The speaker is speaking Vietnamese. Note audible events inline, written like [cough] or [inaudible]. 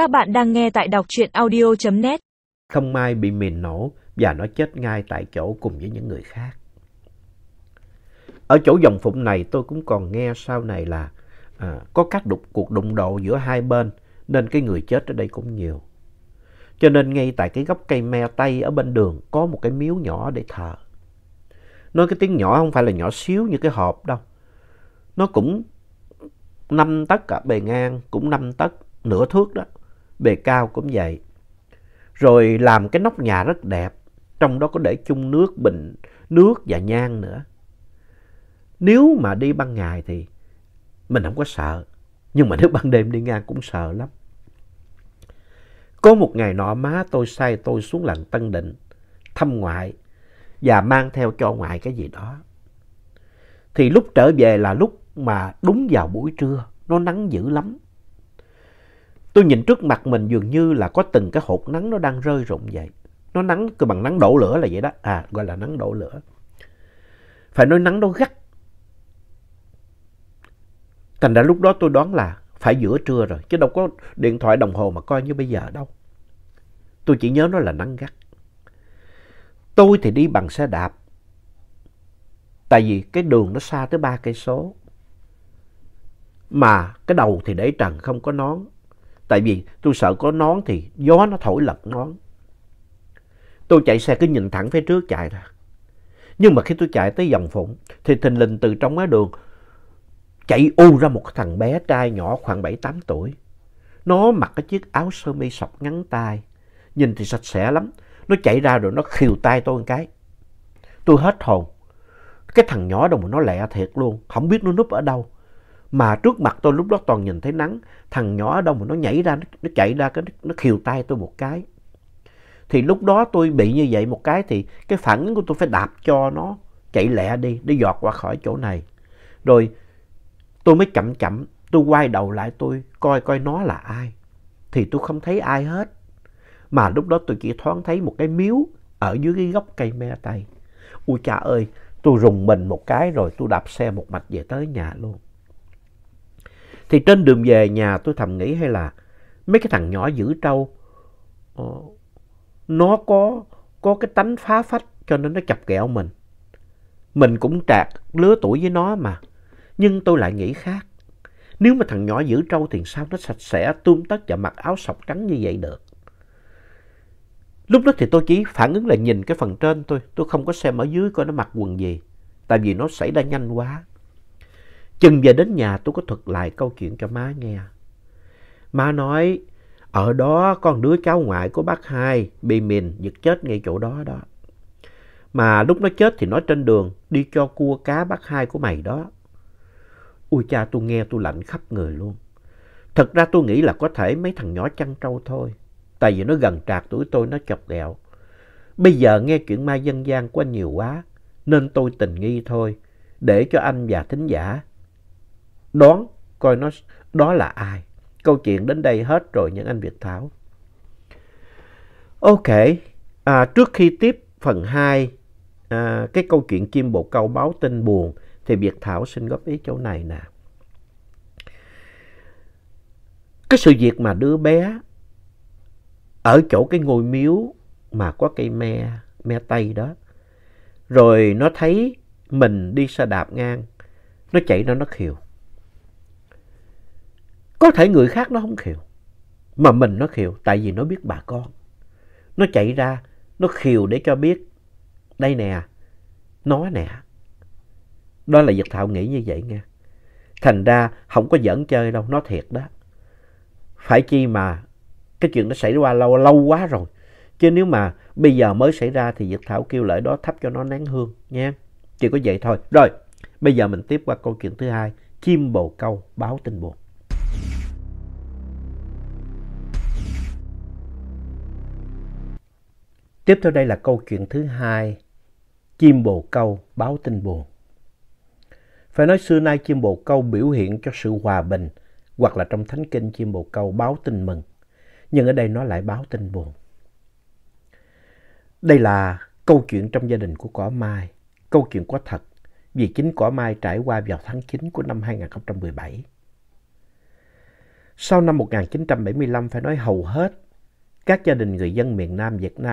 Các bạn đang nghe tại đọc truyện audio.net. Không may bị mìn nổ và nó chết ngay tại chỗ cùng với những người khác. Ở chỗ dòng phụng này tôi cũng còn nghe sau này là à, có các đục, cuộc đụng độ giữa hai bên nên cái người chết ở đây cũng nhiều. Cho nên ngay tại cái gốc cây me tây ở bên đường có một cái miếu nhỏ để thờ. Nói cái tiếng nhỏ không phải là nhỏ xíu như cái hộp đâu. Nó cũng năm tấc cả bề ngang, cũng năm tấc, nửa thước đó. Bề cao cũng vậy. Rồi làm cái nóc nhà rất đẹp. Trong đó có để chung nước, bình, nước và nhang nữa. Nếu mà đi ban ngày thì mình không có sợ. Nhưng mà [laughs] nếu ban đêm đi ngang cũng sợ lắm. Có một ngày nọ má tôi sai tôi xuống làng Tân Định thăm ngoại và mang theo cho ngoại cái gì đó. Thì lúc trở về là lúc mà đúng vào buổi trưa, nó nắng dữ lắm. Tôi nhìn trước mặt mình dường như là có từng cái hột nắng nó đang rơi rụng vậy. Nó nắng cứ bằng nắng đổ lửa là vậy đó. À, gọi là nắng đổ lửa. Phải nói nắng nó gắt. Thành ra lúc đó tôi đoán là phải giữa trưa rồi. Chứ đâu có điện thoại đồng hồ mà coi như bây giờ đâu. Tôi chỉ nhớ nó là nắng gắt. Tôi thì đi bằng xe đạp. Tại vì cái đường nó xa tới ba cây số. Mà cái đầu thì để trần không có nón. Tại vì tôi sợ có nón thì gió nó thổi lật nón. Tôi chạy xe cứ nhìn thẳng phía trước chạy ra. Nhưng mà khi tôi chạy tới dòng phụng, thì thình lình từ trong cái đường chạy u ra một thằng bé trai nhỏ khoảng 7-8 tuổi. Nó mặc cái chiếc áo sơ mi sọc ngắn tay. Nhìn thì sạch sẽ lắm. Nó chạy ra rồi nó khiều tay tôi một cái. Tôi hết hồn. Cái thằng nhỏ đâu mà nó lẹ thiệt luôn. Không biết nó núp ở đâu. Mà trước mặt tôi lúc đó toàn nhìn thấy nắng. Thằng nhỏ ở đâu mà nó nhảy ra, nó chạy ra, cái nó khiều tay tôi một cái. Thì lúc đó tôi bị như vậy một cái thì cái phản ứng của tôi phải đạp cho nó chạy lẹ đi, để giọt qua khỏi chỗ này. Rồi tôi mới chậm chậm, tôi quay đầu lại tôi coi coi nó là ai. Thì tôi không thấy ai hết. Mà lúc đó tôi chỉ thoáng thấy một cái miếu ở dưới cái gốc cây me tây. ui cha ơi, tôi rùng mình một cái rồi tôi đạp xe một mạch về tới nhà luôn. Thì trên đường về nhà tôi thầm nghĩ hay là mấy cái thằng nhỏ giữ trâu, ờ, nó có, có cái tánh phá phách cho nên nó chọc ghẹo mình. Mình cũng trạc lứa tuổi với nó mà. Nhưng tôi lại nghĩ khác. Nếu mà thằng nhỏ giữ trâu thì sao nó sạch sẽ, tươm tất và mặc áo sọc trắng như vậy được. Lúc đó thì tôi chỉ phản ứng là nhìn cái phần trên tôi. Tôi không có xem ở dưới coi nó mặc quần gì. Tại vì nó xảy ra nhanh quá. Chừng về đến nhà tôi có thuật lại câu chuyện cho má nghe. Má nói, ở đó con đứa cháu ngoại của bác hai bị mìn giật chết ngay chỗ đó đó. Mà lúc nó chết thì nó trên đường đi cho cua cá bác hai của mày đó. Ui cha tôi nghe tôi lạnh khắp người luôn. Thật ra tôi nghĩ là có thể mấy thằng nhỏ chăn trâu thôi. Tại vì nó gần trạc tuổi tôi nó chọc ghẹo. Bây giờ nghe chuyện ma dân gian của anh nhiều quá. Nên tôi tình nghi thôi. Để cho anh và thính giả đoán coi nó đó là ai. Câu chuyện đến đây hết rồi những anh Việt Thảo. Ok, à, trước khi tiếp phần 2, à, cái câu chuyện chim bồ câu báo tin buồn, thì Việt Thảo xin góp ý chỗ này nè. Cái sự việc mà đứa bé ở chỗ cái ngôi miếu mà có cây me, me tây đó, rồi nó thấy mình đi xe đạp ngang, nó chạy ra nó khiều. Có thể người khác nó không khiều, mà mình nó khiều tại vì nó biết bà con. Nó chạy ra, nó khiều để cho biết, đây nè, nó nè. Đó là Việt Thảo nghĩ như vậy nha. Thành ra không có giỡn chơi đâu, nó thiệt đó. Phải chi mà cái chuyện nó xảy ra lâu lâu quá rồi. Chứ nếu mà bây giờ mới xảy ra thì Việt Thảo kêu lại đó thắp cho nó nén hương nha. Chỉ có vậy thôi. Rồi, bây giờ mình tiếp qua câu chuyện thứ hai. Chim bồ câu báo tin buồn. Tiếp theo đây là câu chuyện thứ hai. Chim bồ câu báo tin buồn. Phải nói xưa nay chim bồ câu biểu hiện cho sự hòa bình, hoặc là trong thánh kinh chim bồ câu báo tin mừng. Nhưng ở đây nó lại báo tin buồn. Đây là câu chuyện trong gia đình của cỏ mai. Câu chuyện có thật, vì chính cỏ mai trải qua vào tháng 9 của năm 2017. Sau năm 1975 phải nói hầu hết các gia đình người dân miền Nam Việt Nam